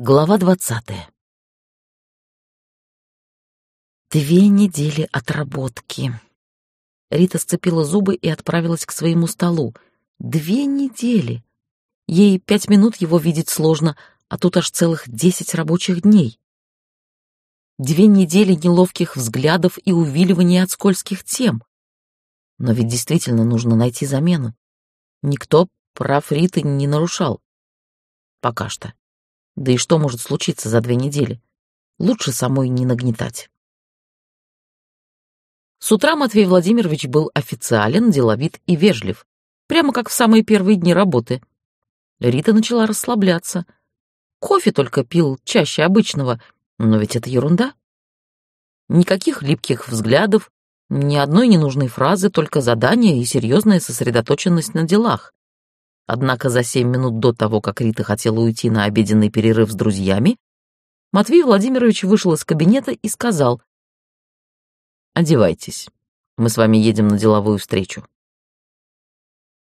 Глава двадцатая. Две недели отработки. Рита сцепила зубы и отправилась к своему столу. Две недели. Ей пять минут его видеть сложно, а тут аж целых десять рабочих дней. Две недели неловких взглядов и увиливания от скользких тем. Но ведь действительно нужно найти замену. Никто прав Риты не нарушал. Пока что. Да и что может случиться за две недели? Лучше самой не нагнетать. С утра Матвей Владимирович был официален, деловит и вежлив, прямо как в самые первые дни работы. Рита начала расслабляться. Кофе только пил чаще обычного, но ведь это ерунда. Никаких липких взглядов, ни одной ненужной фразы, только задание и серьезная сосредоточенность на делах. Однако за семь минут до того, как Рита хотела уйти на обеденный перерыв с друзьями, Матвей Владимирович вышел из кабинета и сказал «Одевайтесь, мы с вами едем на деловую встречу».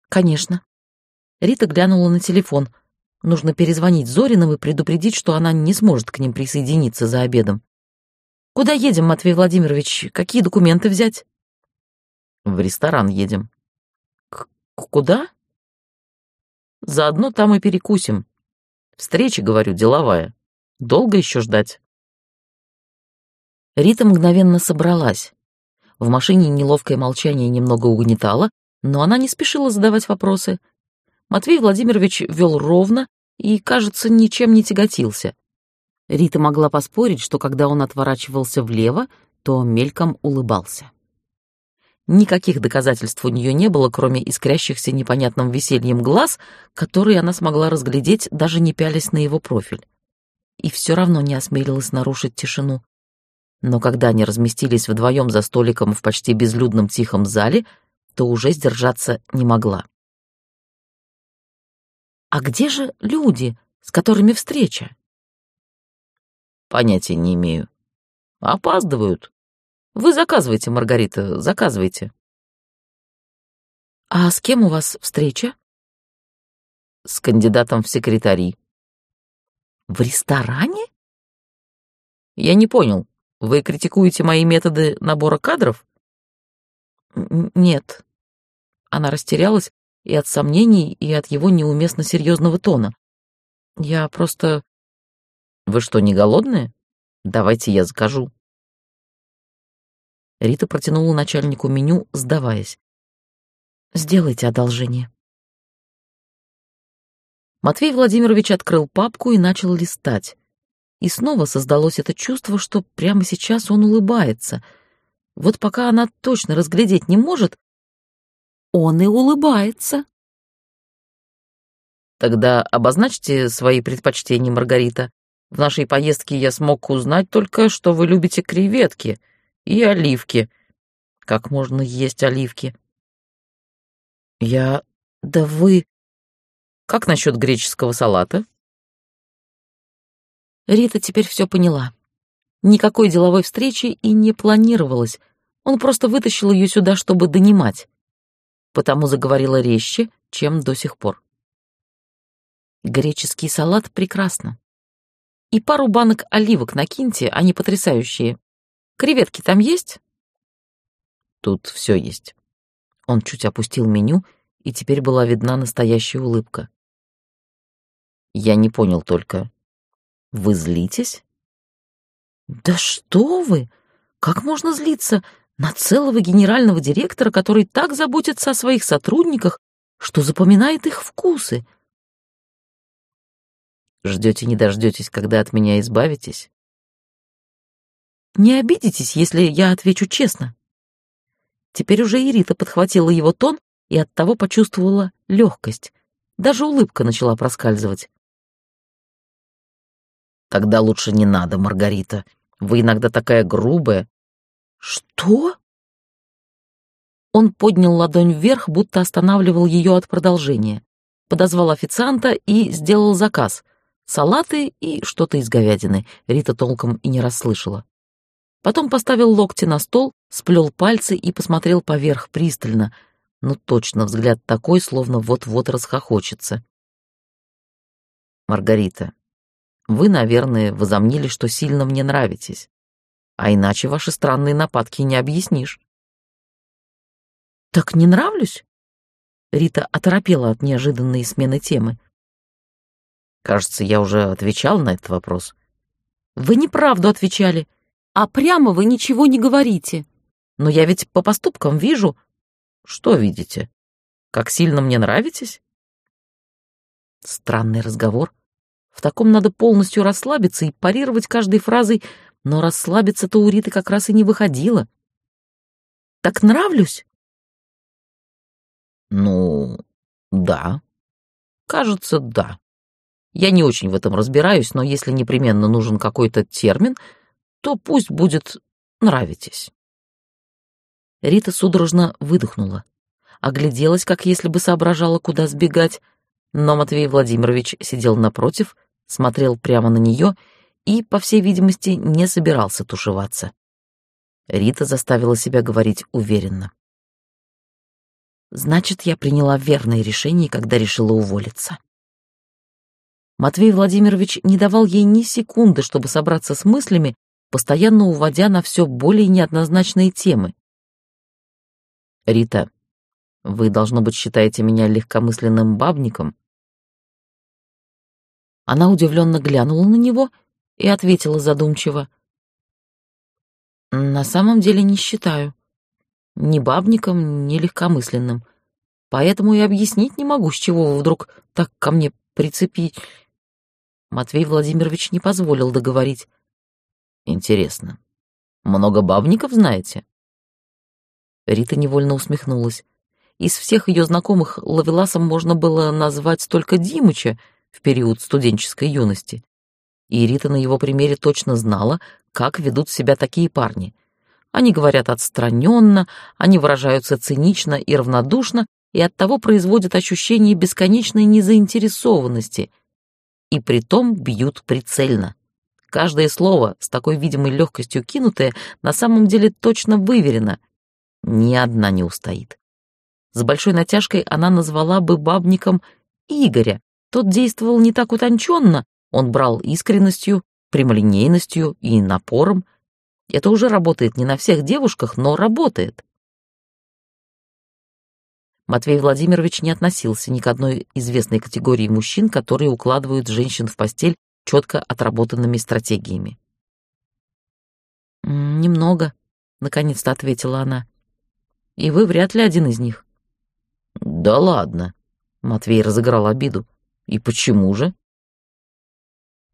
«Конечно». Рита глянула на телефон. Нужно перезвонить Зориным и предупредить, что она не сможет к ним присоединиться за обедом. «Куда едем, Матвей Владимирович? Какие документы взять?» «В ресторан едем». К «Куда?» Заодно там и перекусим. Встреча, говорю, деловая. Долго еще ждать?» Рита мгновенно собралась. В машине неловкое молчание немного угнетало, но она не спешила задавать вопросы. Матвей Владимирович вел ровно и, кажется, ничем не тяготился. Рита могла поспорить, что когда он отворачивался влево, то мельком улыбался. Никаких доказательств у нее не было, кроме искрящихся непонятным весельем глаз, которые она смогла разглядеть, даже не пялясь на его профиль. И все равно не осмелилась нарушить тишину. Но когда они разместились вдвоем за столиком в почти безлюдном тихом зале, то уже сдержаться не могла. «А где же люди, с которыми встреча?» «Понятия не имею. Опаздывают. Вы заказывайте, Маргарита, заказывайте. А с кем у вас встреча? С кандидатом в секретари. В ресторане? Я не понял. Вы критикуете мои методы набора кадров? Нет. Она растерялась и от сомнений, и от его неуместно серьезного тона. Я просто... Вы что, не голодные? Давайте я закажу. Рита протянула начальнику меню, сдаваясь. «Сделайте одолжение». Матвей Владимирович открыл папку и начал листать. И снова создалось это чувство, что прямо сейчас он улыбается. Вот пока она точно разглядеть не может, он и улыбается. Тогда обозначьте свои предпочтения, Маргарита. В нашей поездке я смог узнать только, что вы любите креветки — и оливки. Как можно есть оливки? Я... Да вы... Как насчет греческого салата? Рита теперь все поняла. Никакой деловой встречи и не планировалось. Он просто вытащил ее сюда, чтобы донимать. Потому заговорила резче, чем до сих пор. Греческий салат прекрасно. И пару банок оливок накиньте, они потрясающие. Креветки там есть?» «Тут все есть». Он чуть опустил меню, и теперь была видна настоящая улыбка. «Я не понял только. Вы злитесь?» «Да что вы! Как можно злиться на целого генерального директора, который так заботится о своих сотрудниках, что запоминает их вкусы?» «Ждете не дождетесь, когда от меня избавитесь?» Не обидитесь, если я отвечу честно. Теперь уже и Рита подхватила его тон и оттого почувствовала легкость. Даже улыбка начала проскальзывать. Тогда лучше не надо, Маргарита. Вы иногда такая грубая. Что? Он поднял ладонь вверх, будто останавливал ее от продолжения. Подозвал официанта и сделал заказ. Салаты и что-то из говядины. Рита толком и не расслышала. Потом поставил локти на стол, сплел пальцы и посмотрел поверх пристально. Ну точно, взгляд такой, словно вот-вот расхохочется. «Маргарита, Вы, наверное, возомнили, что сильно мне нравитесь. А иначе ваши странные нападки не объяснишь. Так не нравлюсь? Рита оторопела от неожиданной смены темы. Кажется, я уже отвечал на этот вопрос. Вы неправду отвечали, а прямо вы ничего не говорите. Но я ведь по поступкам вижу... Что видите? Как сильно мне нравитесь? Странный разговор. В таком надо полностью расслабиться и парировать каждой фразой, но расслабиться-то у Риты как раз и не выходило. Так нравлюсь? Ну, да. Кажется, да. Я не очень в этом разбираюсь, но если непременно нужен какой-то термин, то пусть будет «нравитесь». Рита судорожно выдохнула, огляделась, как если бы соображала, куда сбегать, но Матвей Владимирович сидел напротив, смотрел прямо на нее и, по всей видимости, не собирался тушеваться. Рита заставила себя говорить уверенно. «Значит, я приняла верное решение, когда решила уволиться». Матвей Владимирович не давал ей ни секунды, чтобы собраться с мыслями, постоянно уводя на все более неоднозначные темы. «Рита, вы, должно быть, считаете меня легкомысленным бабником?» Она удивленно глянула на него и ответила задумчиво. «На самом деле не считаю. Ни бабником, ни легкомысленным. Поэтому и объяснить не могу, с чего вы вдруг так ко мне прицепить...» Матвей Владимирович не позволил договорить. «Интересно, много бабников знаете?» Рита невольно усмехнулась. Из всех ее знакомых Лавеласом можно было назвать только Димыча в период студенческой юности. И Рита на его примере точно знала, как ведут себя такие парни. Они говорят отстраненно, они выражаются цинично и равнодушно, и оттого производят ощущение бесконечной незаинтересованности. И притом бьют прицельно. Каждое слово, с такой видимой легкостью кинутое, на самом деле точно выверено — ни одна не устоит. С большой натяжкой она назвала бы бабником Игоря. Тот действовал не так утонченно, он брал искренностью, прямолинейностью и напором. Это уже работает не на всех девушках, но работает. Матвей Владимирович не относился ни к одной известной категории мужчин, которые укладывают женщин в постель четко отработанными стратегиями. «Немного», — наконец-то ответила она и вы вряд ли один из них». «Да ладно», — Матвей разыграл обиду. «И почему же?»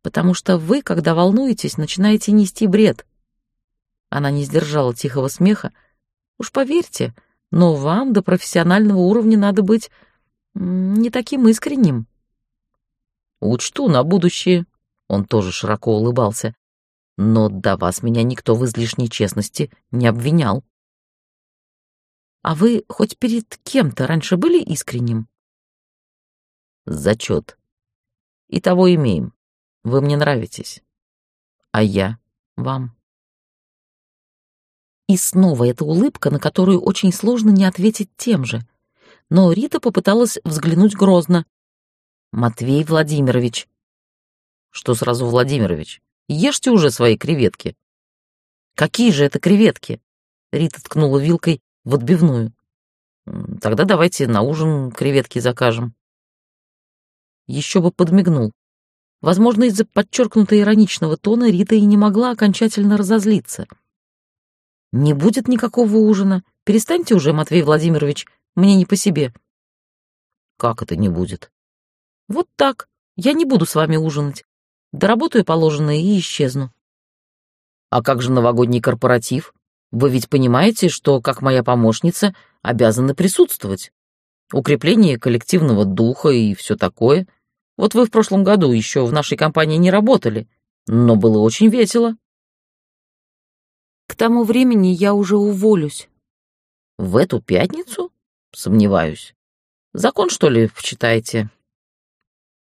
«Потому что вы, когда волнуетесь, начинаете нести бред». Она не сдержала тихого смеха. «Уж поверьте, но вам до профессионального уровня надо быть не таким искренним». «Учту на будущее», — он тоже широко улыбался. «Но до вас меня никто в излишней честности не обвинял». А вы хоть перед кем-то раньше были искренним? Зачет. И того имеем. Вы мне нравитесь. А я вам. И снова эта улыбка, на которую очень сложно не ответить тем же. Но Рита попыталась взглянуть грозно. «Матвей Владимирович». «Что сразу Владимирович? Ешьте уже свои креветки». «Какие же это креветки?» Рита ткнула вилкой в отбивную. Тогда давайте на ужин креветки закажем. Еще бы подмигнул. Возможно, из-за подчеркнуто ироничного тона Рита и не могла окончательно разозлиться. «Не будет никакого ужина. Перестаньте уже, Матвей Владимирович, мне не по себе». «Как это не будет?» «Вот так. Я не буду с вами ужинать. Доработаю положенное и исчезну». «А как же новогодний корпоратив?» Вы ведь понимаете, что, как моя помощница, обязаны присутствовать. Укрепление коллективного духа и все такое. Вот вы в прошлом году еще в нашей компании не работали, но было очень весело. К тому времени я уже уволюсь. В эту пятницу? Сомневаюсь. Закон, что ли, почитаете?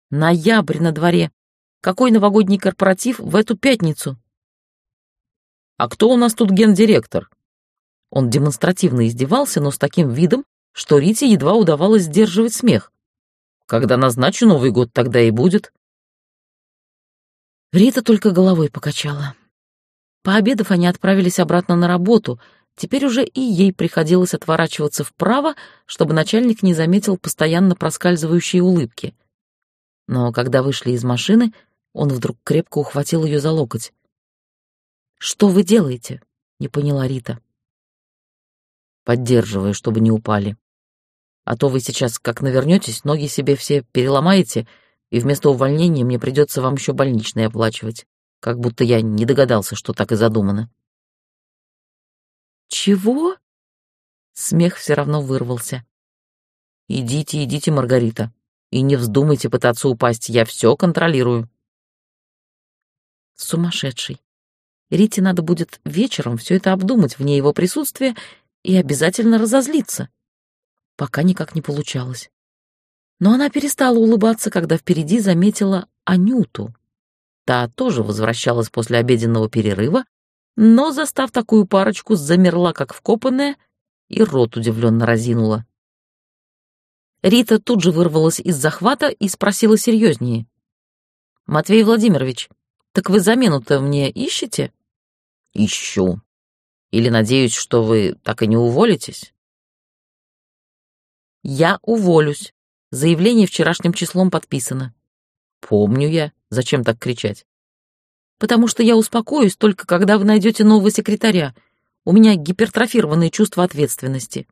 Ноябрь на дворе. Какой новогодний корпоратив в эту пятницу? «А кто у нас тут гендиректор?» Он демонстративно издевался, но с таким видом, что Рите едва удавалось сдерживать смех. «Когда назначу Новый год, тогда и будет». Рита только головой покачала. Пообедав, они отправились обратно на работу. Теперь уже и ей приходилось отворачиваться вправо, чтобы начальник не заметил постоянно проскальзывающие улыбки. Но когда вышли из машины, он вдруг крепко ухватил ее за локоть. «Что вы делаете?» — не поняла Рита. «Поддерживаю, чтобы не упали. А то вы сейчас, как навернетесь, ноги себе все переломаете, и вместо увольнения мне придется вам еще больничные оплачивать, как будто я не догадался, что так и задумано». «Чего?» Смех все равно вырвался. «Идите, идите, Маргарита, и не вздумайте пытаться упасть, я все контролирую». Сумасшедший. Рите надо будет вечером все это обдумать вне его присутствия и обязательно разозлиться. Пока никак не получалось. Но она перестала улыбаться, когда впереди заметила Анюту. Та тоже возвращалась после обеденного перерыва, но, застав такую парочку, замерла, как вкопанная, и рот удивленно разинула. Рита тут же вырвалась из захвата и спросила серьезнее. «Матвей Владимирович, так вы замену-то мне ищете? Ищу. Или надеюсь, что вы так и не уволитесь? Я уволюсь. Заявление вчерашним числом подписано. Помню я. Зачем так кричать? Потому что я успокоюсь только когда вы найдете нового секретаря. У меня гипертрофированное чувство ответственности.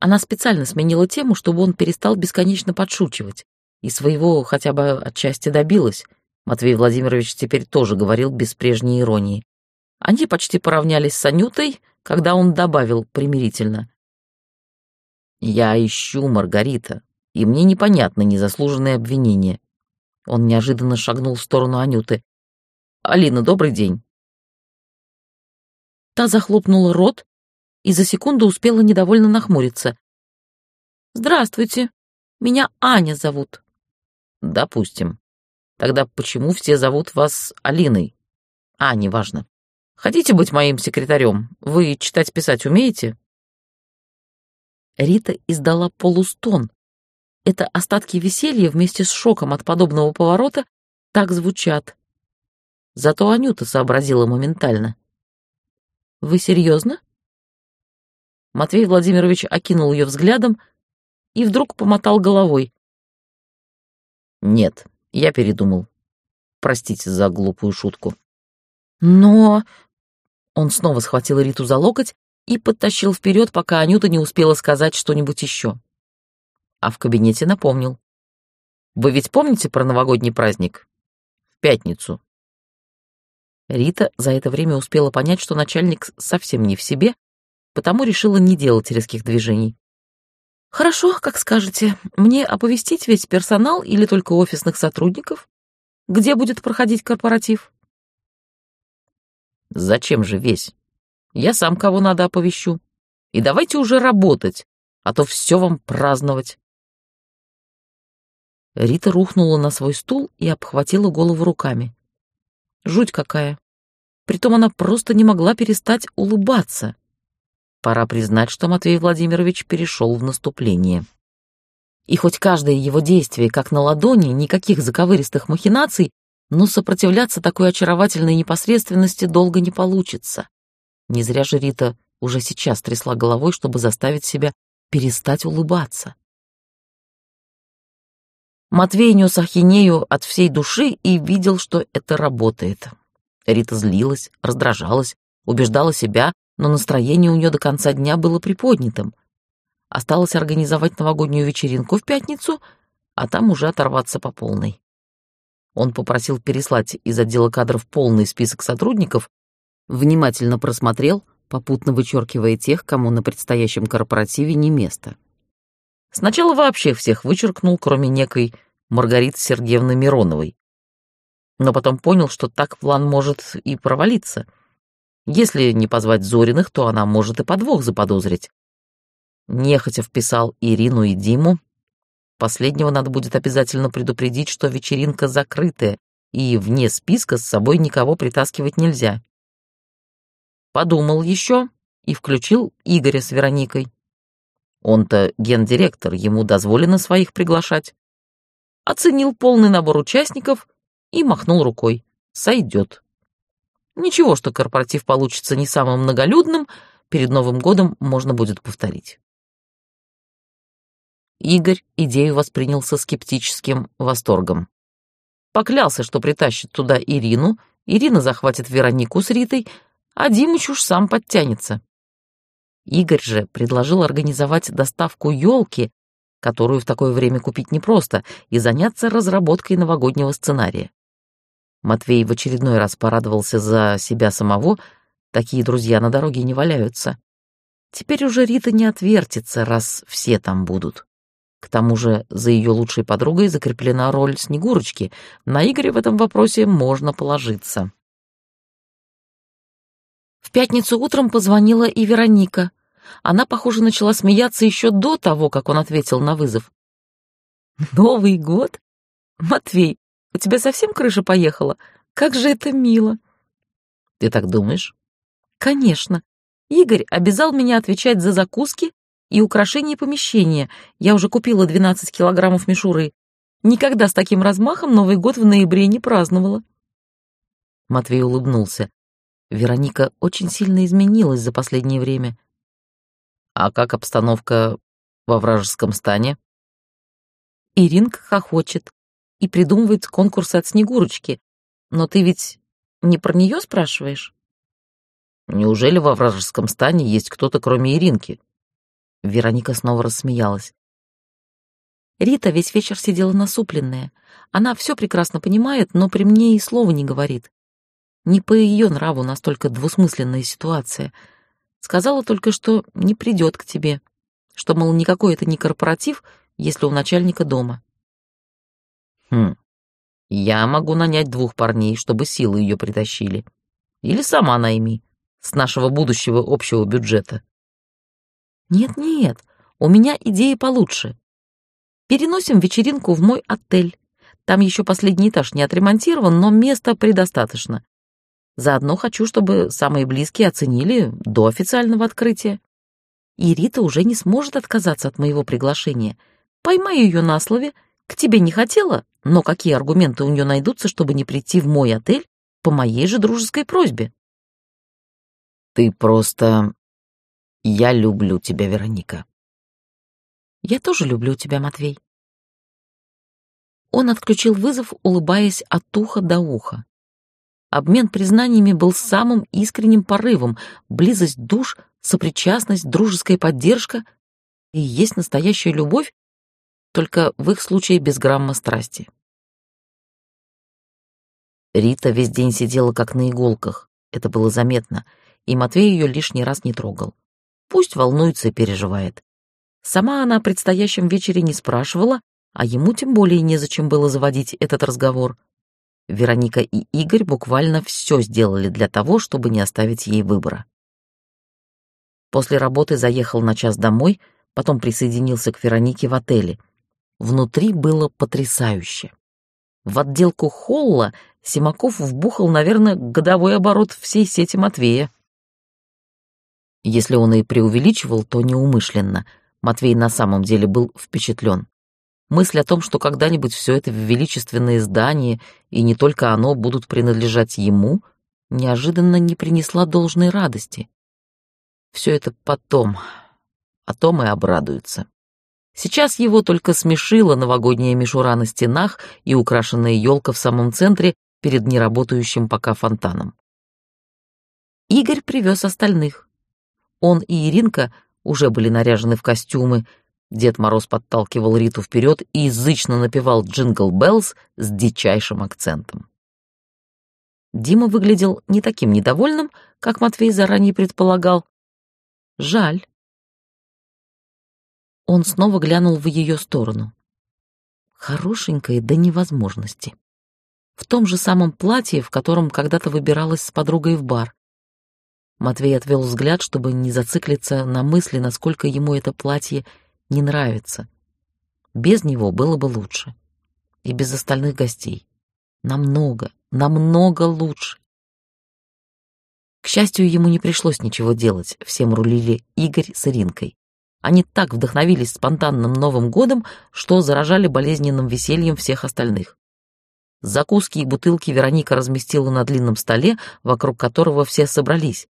Она специально сменила тему, чтобы он перестал бесконечно подшучивать, и своего хотя бы отчасти добилась, Матвей Владимирович теперь тоже говорил без прежней иронии. Они почти поравнялись с Анютой, когда он добавил примирительно. «Я ищу Маргарита, и мне непонятны незаслуженные обвинения». Он неожиданно шагнул в сторону Анюты. «Алина, добрый день». Та захлопнула рот и за секунду успела недовольно нахмуриться. «Здравствуйте, меня Аня зовут». «Допустим. Тогда почему все зовут вас Алиной? А, неважно. Хотите быть моим секретарем? Вы читать-писать умеете?» Рита издала полустон. Это остатки веселья вместе с шоком от подобного поворота так звучат. Зато Анюта сообразила моментально. «Вы серьезно?» Матвей Владимирович окинул ее взглядом и вдруг помотал головой. «Нет, я передумал. Простите за глупую шутку. Но... Он снова схватил Риту за локоть и подтащил вперед, пока Анюта не успела сказать что-нибудь еще. А в кабинете напомнил. Вы ведь помните про новогодний праздник? В пятницу. Рита за это время успела понять, что начальник совсем не в себе, потому решила не делать резких движений. «Хорошо, как скажете. Мне оповестить весь персонал или только офисных сотрудников? Где будет проходить корпоратив?» «Зачем же весь? Я сам кого надо оповещу. И давайте уже работать, а то все вам праздновать». Рита рухнула на свой стул и обхватила голову руками. Жуть какая. Притом она просто не могла перестать улыбаться. Пора признать, что Матвей Владимирович перешел в наступление. И хоть каждое его действие как на ладони, никаких заковыристых махинаций, но сопротивляться такой очаровательной непосредственности долго не получится. Не зря же Рита уже сейчас трясла головой, чтобы заставить себя перестать улыбаться. Матвей нес ахинею от всей души и видел, что это работает. Рита злилась, раздражалась, убеждала себя, но настроение у нее до конца дня было приподнятым. Осталось организовать новогоднюю вечеринку в пятницу, а там уже оторваться по полной. Он попросил переслать из отдела кадров полный список сотрудников, внимательно просмотрел, попутно вычеркивая тех, кому на предстоящем корпоративе не место. Сначала вообще всех вычеркнул, кроме некой Маргариты Сергеевны Мироновой. Но потом понял, что так план может и провалиться — если не позвать Зориных, то она может и подвох заподозрить. Нехотя вписал Ирину и Диму. Последнего надо будет обязательно предупредить, что вечеринка закрытая, и вне списка с собой никого притаскивать нельзя. Подумал еще и включил Игоря с Вероникой. Он-то гендиректор, ему дозволено своих приглашать. Оценил полный набор участников и махнул рукой. Сойдет. Ничего, что корпоратив получится не самым многолюдным, перед Новым годом можно будет повторить. Игорь идею воспринял со скептическим восторгом. Поклялся, что притащит туда Ирину, Ирина захватит Веронику с Ритой, а Димыч уж сам подтянется. Игорь же предложил организовать доставку елки, которую в такое время купить непросто, и заняться разработкой новогоднего сценария. Матвей в очередной раз порадовался за себя самого, такие друзья на дороге не валяются. Теперь уже Рита не отвертится, раз все там будут. К тому же за ее лучшей подругой закреплена роль Снегурочки. На Игоря в этом вопросе можно положиться. В пятницу утром позвонила и Вероника. Она, похоже, начала смеяться еще до того, как он ответил на вызов. «Новый год? Матвей, у тебя совсем крыша поехала? Как же это мило!» «Ты так думаешь?» «Конечно. Игорь обязал меня отвечать за закуски и украшение помещения. Я уже купила 12 килограммов мишуры. Никогда с таким размахом Новый год в ноябре не праздновала». Матвей улыбнулся. Вероника очень сильно изменилась за последнее время. А как обстановка во вражеском стане? Иринка хохочет и придумывает конкурсы от Снегурочки. Но ты ведь не про нее спрашиваешь? Неужели во вражеском стане есть кто-то, кроме Иринки? Вероника снова рассмеялась. Рита весь вечер сидела насупленная. Она все прекрасно понимает, но при мне и слова не говорит. Не по ее нраву настолько двусмысленная ситуация — Сказала только, что не придет к тебе, что, мол, никакой это не корпоратив, если у начальника дома. Хм, я могу нанять двух парней, чтобы силы ее притащили. Или сама найми, с нашего будущего общего бюджета. Нет-нет, у меня идея получше. Переносим вечеринку в мой отель. Там еще последний этаж не отремонтирован, но места предостаточно. Заодно хочу, чтобы самые близкие оценили до официального открытия. И Рита уже не сможет отказаться от моего приглашения. Поймаю ее на слове. К тебе не хотела, но какие аргументы у нее найдутся, чтобы не прийти в мой отель по моей же дружеской просьбе? Ты просто... Я люблю тебя, Вероника. Я тоже люблю тебя, Матвей. Он отключил вызов, улыбаясь от уха до уха. Обмен признаниями был самым искренним порывом, близость душ, сопричастность, дружеская поддержка и есть настоящая любовь, только в их случае без грамма страсти. Рита весь день сидела как на иголках, это было заметно, и Матвей ее лишний раз не трогал. Пусть волнуется и переживает. Сама она о предстоящем вечере не спрашивала, а ему тем более незачем было заводить этот разговор. Вероника и Игорь буквально все сделали для того, чтобы не оставить ей выбора. После работы заехал на час домой, потом присоединился к Веронике в отеле. Внутри было потрясающе. В отделку холла Симаков вбухал, наверное, годовой оборот всей сети Матвея. Если он и преувеличивал, то неумышленно. Матвей на самом деле был впечатлен. Мысль о том, что когда-нибудь все это величественное здание, и не только оно, будут принадлежать ему, неожиданно не принесла должной радости. Все это потом, а том и обрадуется. Сейчас его только смешила новогодняя мишура на стенах и украшенная елка в самом центре перед неработающим пока фонтаном. Игорь привез остальных. Он и Иринка уже были наряжены в костюмы, Дед Мороз подталкивал Риту вперед и зычно напевал «Jingle Bells» с дичайшим акцентом. Дима выглядел не таким недовольным, как Матвей заранее предполагал. Жаль. Он снова глянул в ее сторону. Хорошенькая до невозможности. В том же самом платье, в котором когда-то выбиралась с подругой в бар. Матвей отвел взгляд, чтобы не зациклиться на мысли, насколько ему это платье не нравится. Без него было бы лучше. И без остальных гостей. Намного, намного лучше. К счастью, ему не пришлось ничего делать, всем рулили Игорь с Иринкой. Они так вдохновились спонтанным Новым годом, что заражали болезненным весельем всех остальных. Закуски и бутылки Вероника разместила на длинном столе, вокруг которого все собрались.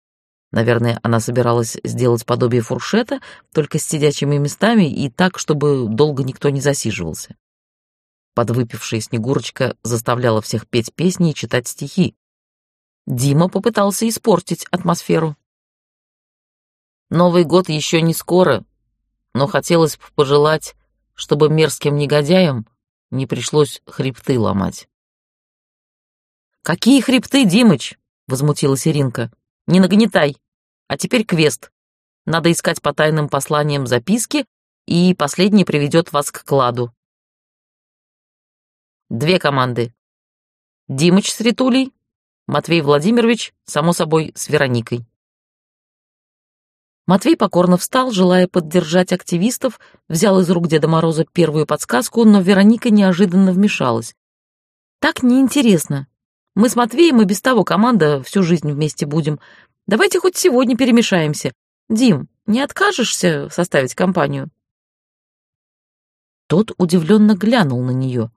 Наверное, она собиралась сделать подобие фуршета, только с сидячими местами и так, чтобы долго никто не засиживался. Подвыпившая Снегурочка заставляла всех петь песни и читать стихи. Дима попытался испортить атмосферу. Новый год еще не скоро, но хотелось бы пожелать, чтобы мерзким негодяям не пришлось хребты ломать. «Какие хребты, Димыч?» — возмутилась Иринка. «Не нагнетай. А теперь квест. Надо искать по тайным посланиям записки, и последний приведет вас к кладу. Две команды. Димыч с Ритулей, Матвей Владимирович, само собой, с Вероникой. Матвей покорно встал, желая поддержать активистов, взял из рук Деда Мороза первую подсказку, но Вероника неожиданно вмешалась. «Так неинтересно. Мы с Матвеем и без того команда всю жизнь вместе будем. Давайте хоть сегодня перемешаемся. Дим, не откажешься составить компанию?» Тот удивленно глянул на нее.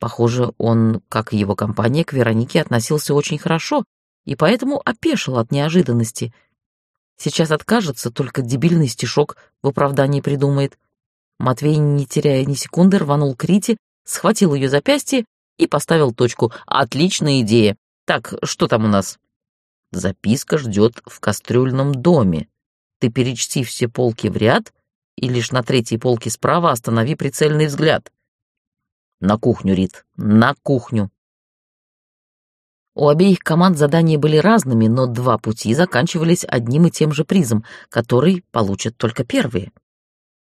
Похоже, он, как и его компания, к Веронике относился очень хорошо и поэтому опешил от неожиданности. Сейчас откажется, только дебильный стишок в оправдании придумает. Матвей, не теряя ни секунды, рванул к Рите, схватил ее запястье и поставил точку. «Отличная идея! Так, что там у нас?» «Записка ждет в кастрюльном доме. Ты перечти все полки в ряд и лишь на третьей полке справа останови прицельный взгляд. На кухню, Рит, на кухню. У обеих команд задания были разными, но два пути заканчивались одним и тем же призом, который получат только первые.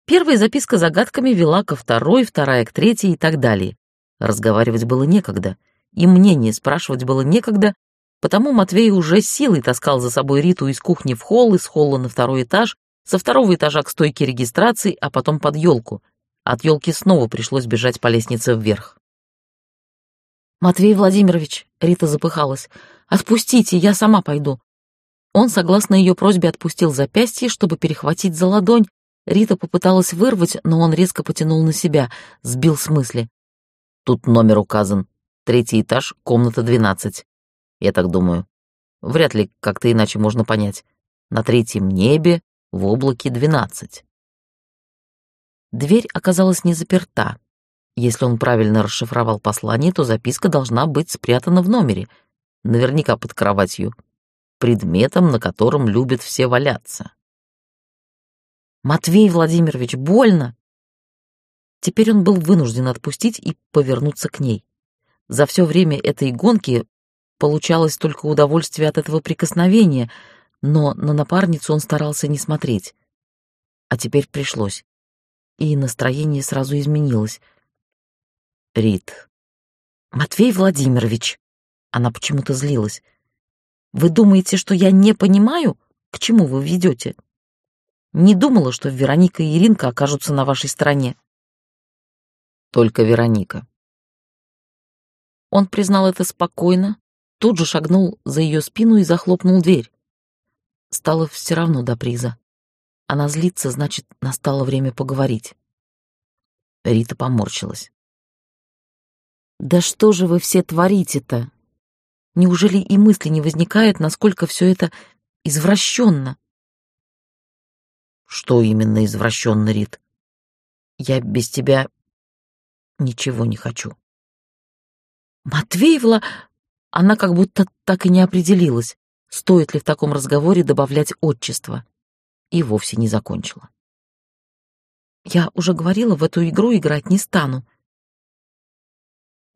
Первая записка загадками вела ко второй, вторая к третьей и так далее. Разговаривать было некогда, и мнение спрашивать было некогда, потому Матвей уже силой таскал за собой Риту из кухни в холл, из холла на второй этаж, со второго этажа к стойке регистрации, а потом под елку, от елки снова пришлось бежать по лестнице вверх. «Матвей Владимирович», — Рита запыхалась, — «отпустите, я сама пойду». Он, согласно ее просьбе, отпустил запястье, чтобы перехватить за ладонь. Рита попыталась вырвать, но он резко потянул на себя, сбил с мысли. «Тут номер указан. Третий этаж, комната 12. Я так думаю. Вряд ли как-то иначе можно понять. На третьем небе, в облаке 12. Дверь оказалась не заперта. Если он правильно расшифровал послание, то записка должна быть спрятана в номере, наверняка под кроватью, предметом, на котором любят все валяться. «Матвей Владимирович, больно!» Теперь он был вынужден отпустить и повернуться к ней. За все время этой гонки получалось только удовольствие от этого прикосновения, но на напарницу он старался не смотреть. А теперь пришлось и настроение сразу изменилось. Рит. Матвей Владимирович. Она почему-то злилась. Вы думаете, что я не понимаю, к чему вы ведете? Не думала, что Вероника и Иринка окажутся на вашей стороне. Только Вероника. Он признал это спокойно, тут же шагнул за ее спину и захлопнул дверь. Стало все равно до приза. Она злится, значит, настало время поговорить. Рита поморщилась. «Да что же вы все творите-то? Неужели и мысли не возникает, насколько все это извращенно?» «Что именно извращенно, Рит? Я без тебя ничего не хочу». «Матвеевла...» Она как будто так и не определилась, стоит ли в таком разговоре добавлять отчество и вовсе не закончила. Я уже говорила, в эту игру играть не стану.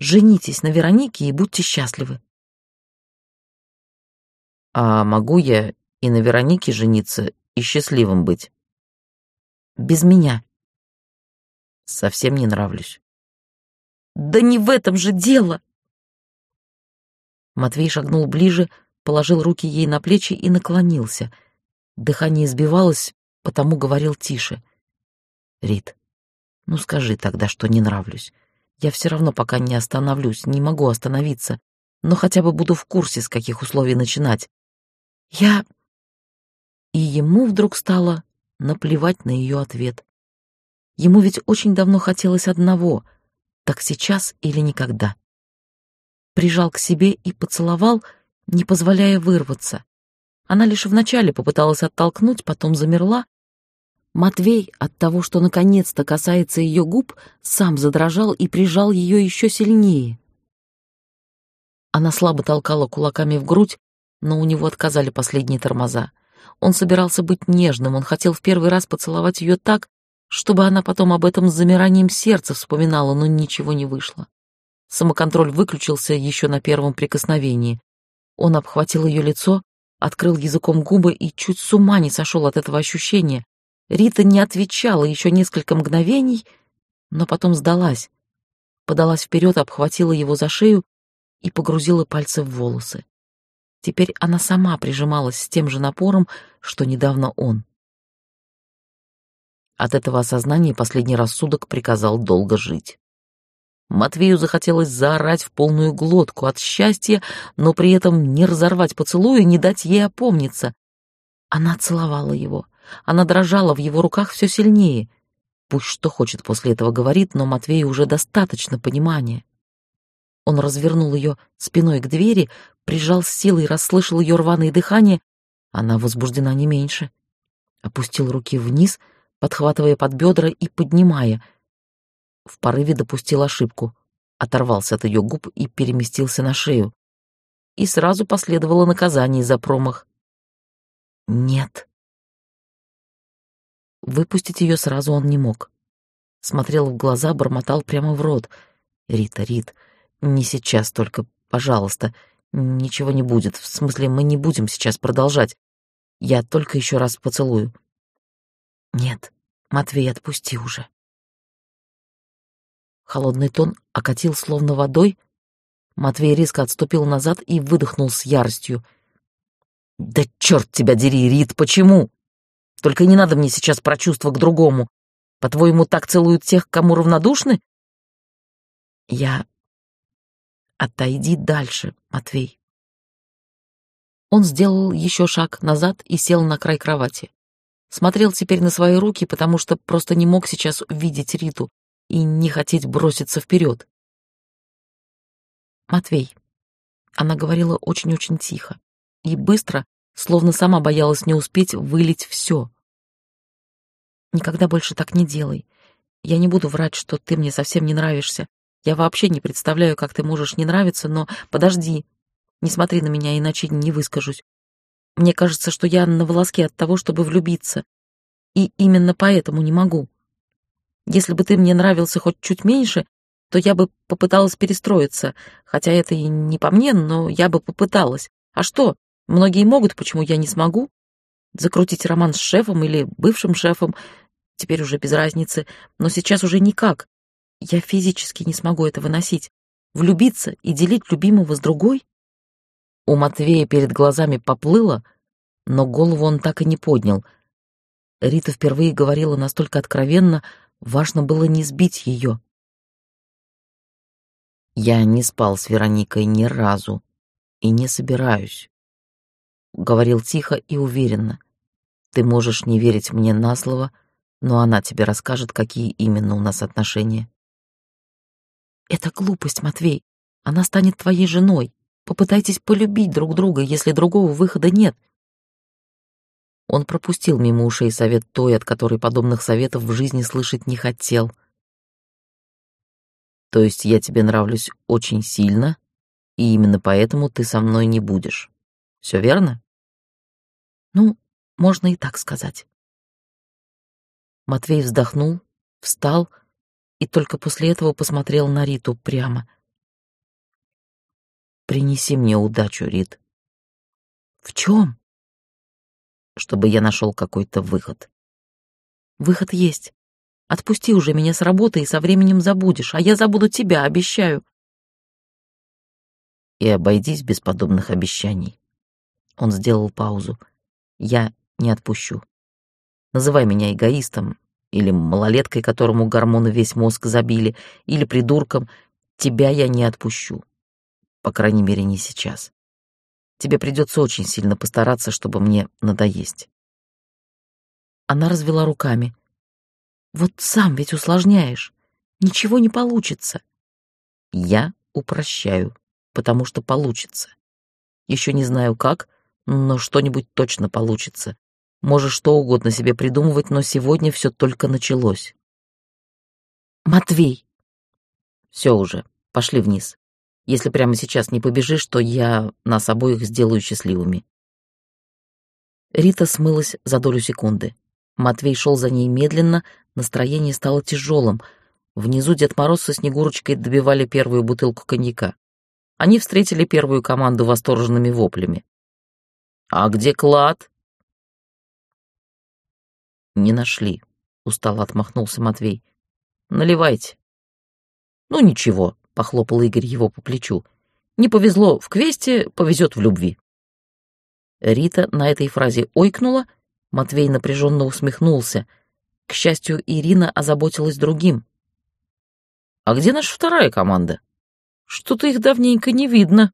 Женитесь на Веронике и будьте счастливы. А могу я и на Веронике жениться, и счастливым быть? Без меня. Совсем не нравлюсь. Да не в этом же дело! Матвей шагнул ближе, положил руки ей на плечи и наклонился — Дыхание сбивалось, потому говорил тише. «Рит, ну скажи тогда, что не нравлюсь. Я все равно пока не остановлюсь, не могу остановиться, но хотя бы буду в курсе, с каких условий начинать. Я...» И ему вдруг стало наплевать на ее ответ. Ему ведь очень давно хотелось одного — так сейчас или никогда. прижал к себе и поцеловал, не позволяя вырваться. Она лишь вначале попыталась оттолкнуть, потом замерла. Матвей от того, что наконец-то касается ее губ, сам задрожал и прижал ее еще сильнее. Она слабо толкала кулаками в грудь, но у него отказали последние тормоза. Он собирался быть нежным, он хотел в первый раз поцеловать ее так, чтобы она потом об этом с замиранием сердца вспоминала, но ничего не вышло. Самоконтроль выключился еще на первом прикосновении. Он обхватил ее лицо, открыл языком губы и чуть с ума не сошел от этого ощущения. Рита не отвечала еще несколько мгновений, но потом сдалась. Подалась вперед, обхватила его за шею и погрузила пальцы в волосы. Теперь она сама прижималась с тем же напором, что недавно он. От этого осознания последний рассудок приказал долго жить. Матвею захотелось заорать в полную глотку от счастья, но при этом не разорвать поцелуй и не дать ей опомниться. Она целовала его. Она дрожала в его руках все сильнее. Пусть что хочет после этого говорит, но Матвею уже достаточно понимания. Он развернул ее спиной к двери, прижал с силой, расслышал ее рваное дыхание. Она возбуждена не меньше. Опустил руки вниз, подхватывая под бедра и поднимая. В порыве допустил ошибку, оторвался от ее губ и переместился на шею. И сразу последовало наказание за промах. Нет. Выпустить ее сразу он не мог. Смотрел в глаза, бормотал прямо в рот. «Рита, Рит, не сейчас только, пожалуйста. Ничего не будет. В смысле, мы не будем сейчас продолжать. Я только еще раз поцелую. Нет, Матвей, отпусти уже. Холодный тон окатил словно водой. Матвей резко отступил назад и выдохнул с яростью. «Да черт тебя дери, Рит, почему? Только не надо мне сейчас про чувства к другому. По-твоему, так целуют тех, кому равнодушны?» «Я Отойди дальше, Матвей. Он сделал еще шаг назад и сел на край кровати. Смотрел теперь на свои руки, потому что просто не мог сейчас увидеть Риту и не хотеть броситься вперед. «Матвей», — она говорила очень-очень тихо и быстро, словно сама боялась не успеть вылить все. «Никогда больше так не делай. Я не буду врать, что ты мне совсем не нравишься. Я вообще не представляю, как ты можешь не нравиться, но подожди. Не смотри на меня, иначе не выскажусь. Мне кажется, что я на волоске от того, чтобы влюбиться. И именно поэтому не могу. Если бы ты мне нравился хоть чуть меньше, то я бы попыталась перестроиться. Хотя это и не по мне, но я бы попыталась. А что, многие могут, почему я не смогу? Закрутить роман с шефом или бывшим шефом, теперь уже без разницы, но сейчас уже никак. Я физически не смогу это выносить. Влюбиться и делить любимого с другой? У Матвея перед глазами поплыло, но голову он так и не поднял. Рита впервые говорила настолько откровенно, важно было не сбить ее. «Я не спал с Вероникой ни разу и не собираюсь», — говорил тихо и уверенно. «Ты можешь не верить мне на слово, но она тебе расскажет, какие именно у нас отношения. Это глупость, Матвей. Она станет твоей женой. Попытайтесь полюбить друг друга, если другого выхода нет. Он пропустил мимо ушей совет той, от которой подобных советов в жизни слышать не хотел. То есть я тебе нравлюсь очень сильно, и именно поэтому ты со мной не будешь. Все верно? Ну, можно и так сказать. Матвей вздохнул, встал и только после этого посмотрел на Риту прямо. «Принеси мне удачу, Рит». «В чем?» «Чтобы я нашел какой-то выход». «Выход есть. Отпусти уже меня с работы и со временем забудешь, а я забуду тебя, обещаю». «И обойдись без подобных обещаний». Он сделал паузу. «Я не отпущу. Называй меня эгоистом, или малолеткой, которому гормоны весь мозг забили, или придурком, тебя я не отпущу. По крайней мере, не сейчас. Тебе придется очень сильно постараться, чтобы мне надоесть. Она развела руками. Вот сам ведь усложняешь. Ничего не получится. Я упрощаю. потому что получится. Еще не знаю как, но что-нибудь точно получится. Можешь что угодно себе придумывать, но сегодня все только началось. Матвей. Все уже, пошли вниз. Если прямо сейчас не побежишь, то я нас обоих сделаю счастливыми. Рита смылась за долю секунды. Матвей шел за ней медленно, настроение стало тяжелым. Внизу Дед Мороз со Снегурочкой добивали первую бутылку коньяка. Они встретили первую команду восторженными воплями. «А где клад?» «Не нашли», — устало отмахнулся Матвей. «Наливайте». «Ну ничего», — похлопал Игорь его по плечу. «Не повезло в квесте, повезет в любви». Рита на этой фразе ойкнула, Матвей напряженно усмехнулся. К счастью, Ирина озаботилась другим. «А где наша вторая команда? Что-то их давненько не видно».